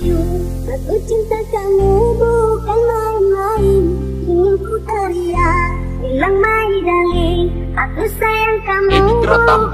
you Aku cinta kamu bukan main-main. Ingin ku teriak Bilang my darling Aku sayang kamu. Bukan main-main